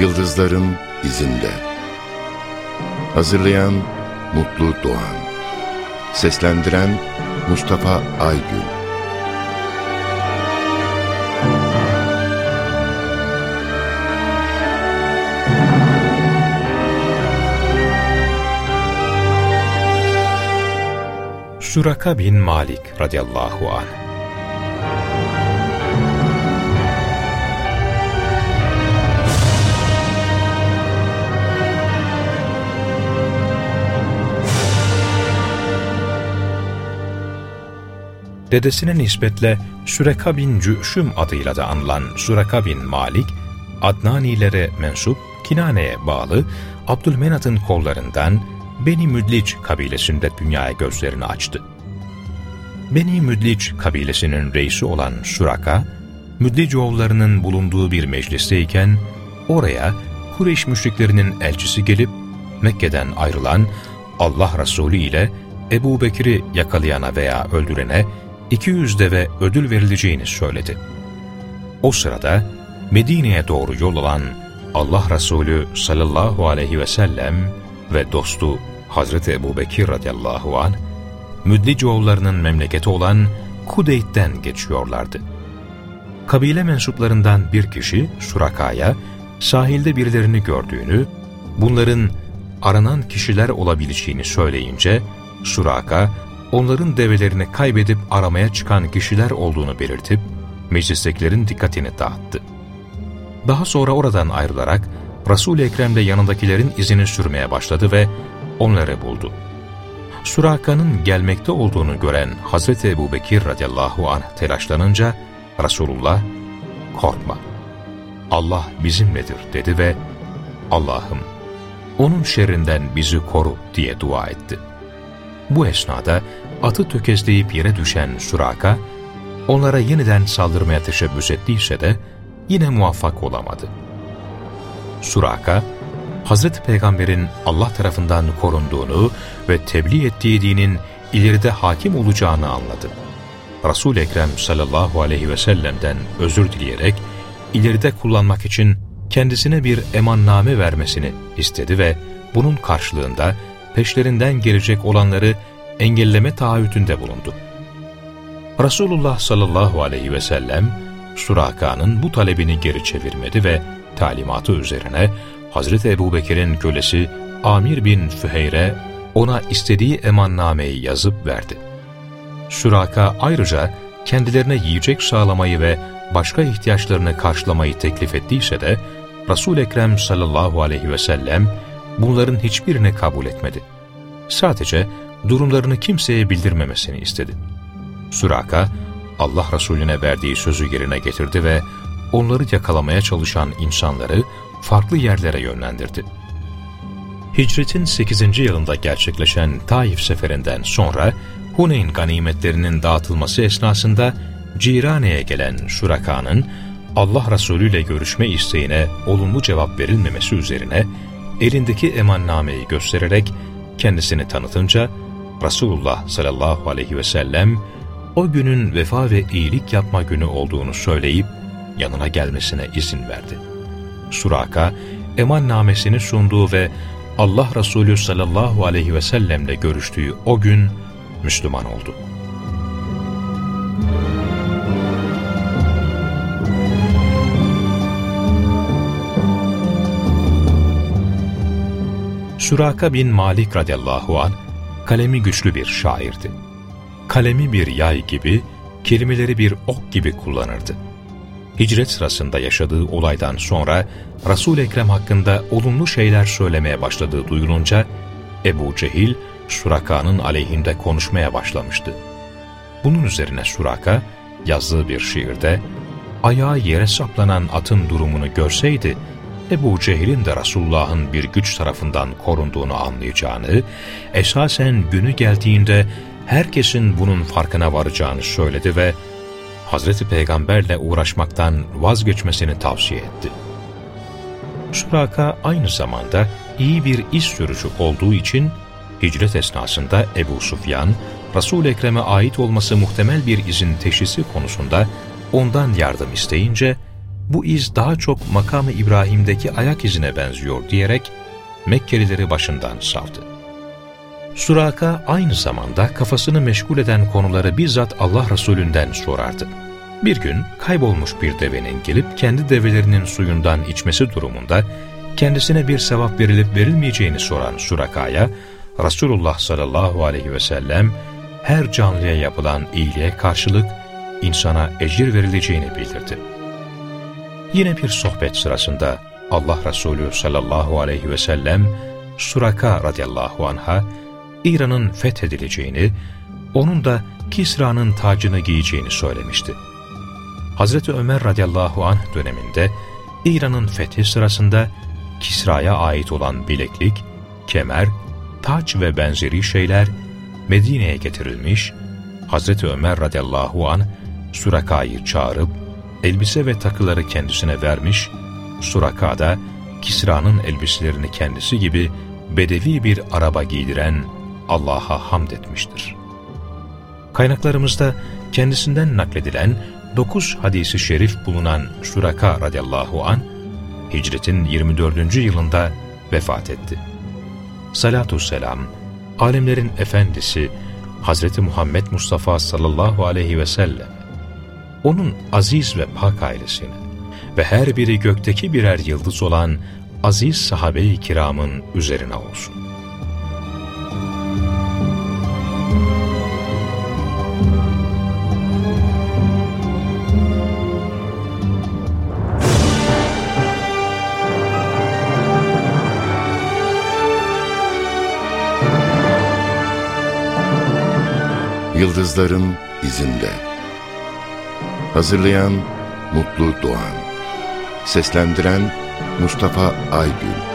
Yıldızların izinde. Hazırlayan Mutlu Doğan. Seslendiren Mustafa Aygün. Suraka bin Malik radıyallahu anh Dedesine nispetle Süreka bin Cüşüm adıyla da anılan Sureka bin Malik, Adnanilere mensup, Kinane'ye bağlı Abdülmenat'ın kollarından Beni Müdlic kabilesinde dünyaya gözlerini açtı. Beni Müdlic kabilesinin reisi olan Suraka, Müdlicoğullarının bulunduğu bir meclisteyken oraya Kureyş müşriklerinin elçisi gelip Mekke'den ayrılan Allah Resulü ile Ebu Bekir'i yakalayana veya öldürene 200 deve ödül verileceğini söyledi. O sırada Medine'ye doğru yol alan Allah Resulü sallallahu aleyhi ve sellem ve dostu Hazreti Ebu Bekir radıyallahu an Müdlicoğullarının memleketi olan Kudeyt'ten geçiyorlardı. Kabile mensuplarından bir kişi Suraka'ya sahilde birilerini gördüğünü, bunların aranan kişiler olabileceğini söyleyince Suraka onların develerini kaybedip aramaya çıkan kişiler olduğunu belirtip meclistekilerin dikkatini dağıttı. Daha sonra oradan ayrılarak Resul-i Ekrem'le yanındakilerin izini sürmeye başladı ve onları buldu. Suraka'nın gelmekte olduğunu gören Hazreti Ebu Bekir radıyallahu anh telaşlanınca Resulullah korkma Allah bizimledir dedi ve Allah'ım onun şerrinden bizi koru diye dua etti. Bu esnada atı tökezleyip yere düşen Suraka, onlara yeniden saldırmaya teşebbüs ettiyse de yine muvaffak olamadı. Suraka, Hazreti Peygamber'in Allah tarafından korunduğunu ve tebliğ ettiği dinin ileride hakim olacağını anladı. Resul-i Ekrem sallallahu aleyhi ve sellem'den özür dileyerek ileride kullanmak için kendisine bir emanname vermesini istedi ve bunun karşılığında peşlerinden gelecek olanları engelleme taahhütünde bulundu. Resulullah sallallahu aleyhi ve sellem Suraka'nın bu talebini geri çevirmedi ve talimatı üzerine Hazreti Ebubekir'in kölesi Amir bin Füheyre ona istediği emannameyi yazıp verdi. Suraka ayrıca kendilerine yiyecek sağlamayı ve başka ihtiyaçlarını karşılamayı teklif ettiyse de Resul-i Ekrem sallallahu aleyhi ve sellem bunların hiçbirini kabul etmedi. Sadece durumlarını kimseye bildirmemesini istedi. Suraka, Allah Resulüne verdiği sözü yerine getirdi ve onları yakalamaya çalışan insanları farklı yerlere yönlendirdi. Hicretin 8. yılında gerçekleşen Taif seferinden sonra Huneyn ganimetlerinin dağıtılması esnasında Cirane'ye gelen Suraka'nın Allah Resulü ile görüşme isteğine olumlu cevap verilmemesi üzerine elindeki emannameyi göstererek kendisini tanıtınca Resulullah sallallahu aleyhi ve sellem o günün vefa ve iyilik yapma günü olduğunu söyleyip yanına gelmesine izin verdi. Suraka, emannamesini sunduğu ve Allah Resulü sallallahu aleyhi ve sellemle görüştüğü o gün Müslüman oldu. Suraka bin Malik radıyallahu an kalemi güçlü bir şairdi. Kalemi bir yay gibi, kelimeleri bir ok gibi kullanırdı. Hicret sırasında yaşadığı olaydan sonra Resul-i Ekrem hakkında olumlu şeyler söylemeye başladığı duyulunca Ebu Cehil Suraka'nın aleyhinde konuşmaya başlamıştı. Bunun üzerine Suraka yazdığı bir şiirde ayağı yere saplanan atın durumunu görseydi Ebu Cehil'in de Resulullah'ın bir güç tarafından korunduğunu anlayacağını, esasen günü geldiğinde herkesin bunun farkına varacağını söyledi ve Hazreti Peygamberle uğraşmaktan vazgeçmesini tavsiye etti. Suraka aynı zamanda iyi bir iş sürücü olduğu için hicret esnasında Ebu Sufyan, Resul-i Ekrem'e ait olması muhtemel bir izin teşhisi konusunda ondan yardım isteyince bu iz daha çok makamı İbrahim'deki ayak izine benziyor diyerek Mekkelileri başından savdı. Suraka aynı zamanda kafasını meşgul eden konuları bizzat Allah Resulünden sorardı. Bir gün kaybolmuş bir devenin gelip kendi develerinin suyundan içmesi durumunda kendisine bir sevap verilip verilmeyeceğini soran Suraka'ya Resulullah sallallahu aleyhi ve sellem her canlıya yapılan iyiliğe karşılık insana ecir verileceğini bildirdi. Yine bir sohbet sırasında Allah Resulü sallallahu aleyhi ve sellem Suraka radıyallahu anha İran'ın fethedileceğini, onun da Kisra'nın tacını giyeceğini söylemişti. Hazreti Ömer radıyallahu anh döneminde İran'ın fethi sırasında Kisra'ya ait olan bileklik, kemer, taç ve benzeri şeyler Medine'ye getirilmiş, Hazreti Ömer radıyallahu an Suraka'yı çağırıp elbise ve takıları kendisine vermiş, Suraka da Kisra'nın elbiselerini kendisi gibi bedevi bir araba giydiren Allah'a hamd etmiştir. Kaynaklarımızda kendisinden nakledilen dokuz hadisi şerif bulunan Suraka radıyallahu an hicretin 24. yılında vefat etti. Salatu selam, alemlerin efendisi Hazreti Muhammed Mustafa sallallahu aleyhi ve sellem, onun aziz ve pak ailesine ve her biri gökteki birer yıldız olan aziz sahabe-i kiramın üzerine olsun. Yıldızların izinde. Hazırlayan Mutlu Doğan. Seslendiren Mustafa Aygül